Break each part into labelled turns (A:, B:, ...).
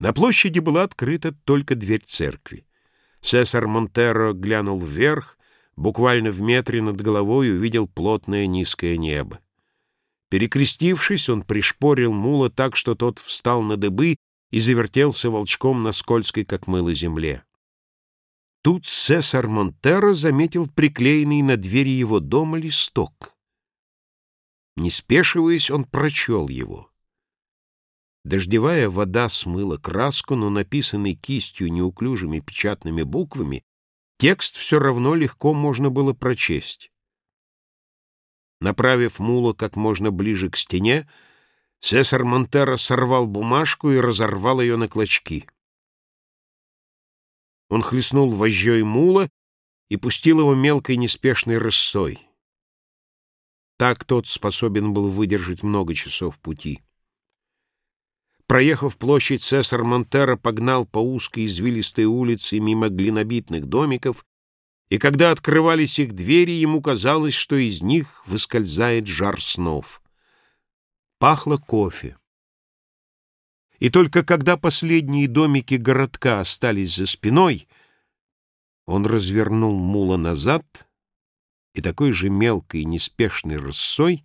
A: На площади была открыта только дверь церкви. Сесар Монтеро глянул вверх, буквально в метре над головой увидел плотное низкое небо. Перекрестившись, он пришпорил мула так, что тот встал на дыбы и завертелся волчком на скользкой, как мыло, земле. Тут Сесар Монтеро заметил приклеенный на двери его дома листок. Не спешиваясь, он прочел его. Дождевая вода смыла краску, но написанный кистью неуклюжими печатными буквами текст все равно легко можно было прочесть. Направив мула как можно ближе к стене, Сесар Монтеро сорвал бумажку и разорвал ее на клочки. Он хлестнул вожжой мула и пустил его мелкой неспешной рысой. Так тот способен был выдержать много часов пути. Проехав площадь, Цесар Монтера погнал по узкой извилистой улице мимо глинобитных домиков, и когда открывались их двери, ему казалось, что из них выскользает жар снов. Пахло кофе. И только когда последние домики городка остались за спиной, он развернул мула назад и такой же мелкой неспешной рысой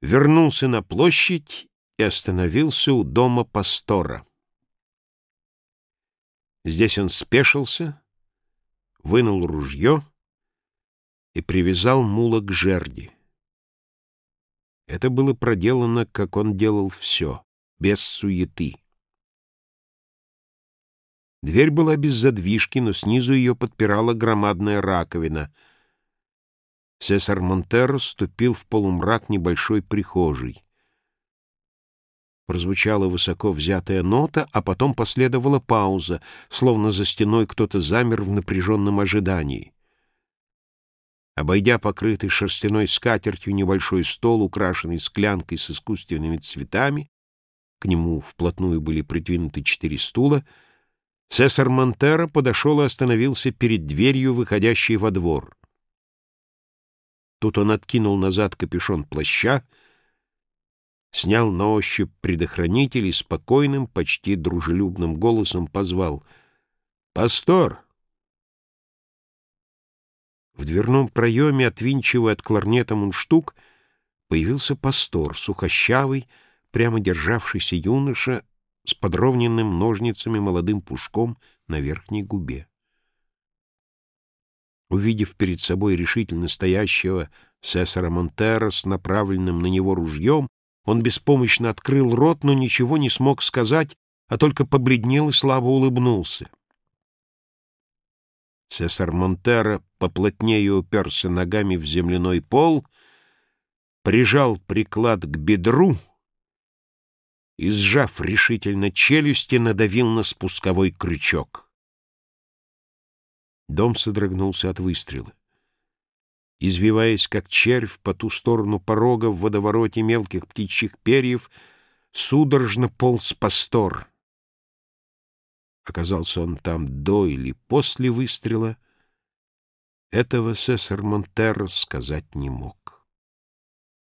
A: вернулся на площадь и остановился у дома пастора. Здесь он спешился, вынул ружье и привязал мула к жерди. Это было проделано, как он делал все, без суеты. Дверь была без задвижки, но снизу ее подпирала громадная раковина. Сесар Монтеро ступил в полумрак небольшой прихожей. Прозвучала высоко взятая нота, а потом последовала пауза, словно за стеной кто-то замер в напряженном ожидании. Обойдя покрытый шерстяной скатертью небольшой стол, украшенный склянкой с искусственными цветами, к нему вплотную были придвинуты четыре стула, Сесар Монтеро подошел и остановился перед дверью, выходящей во двор. Тут он откинул назад капюшон плаща, снял на ощупь предохранитель и спокойным, почти дружелюбным голосом позвал «Пастор!». В дверном проеме, отвинчивая от кларнета мундштук, появился пастор, сухощавый, прямо державшийся юноша с подровненным ножницами молодым пушком на верхней губе. Увидев перед собой решительно стоящего Сесара Монтера с направленным на него ружьем, он беспомощно открыл рот, но ничего не смог сказать, а только побледнел и слабо улыбнулся. Цесар Монтера поплотнее уперся ногами в земляной пол, прижал приклад к бедру и, сжав решительно челюсти, надавил на спусковой крючок. Дом содрогнулся от выстрела. Извиваясь, как червь, по ту сторону порога в водовороте мелких птичьих перьев, судорожно полз пастор. Оказался он там до или после выстрела, этого Сесар Монтеро сказать не мог.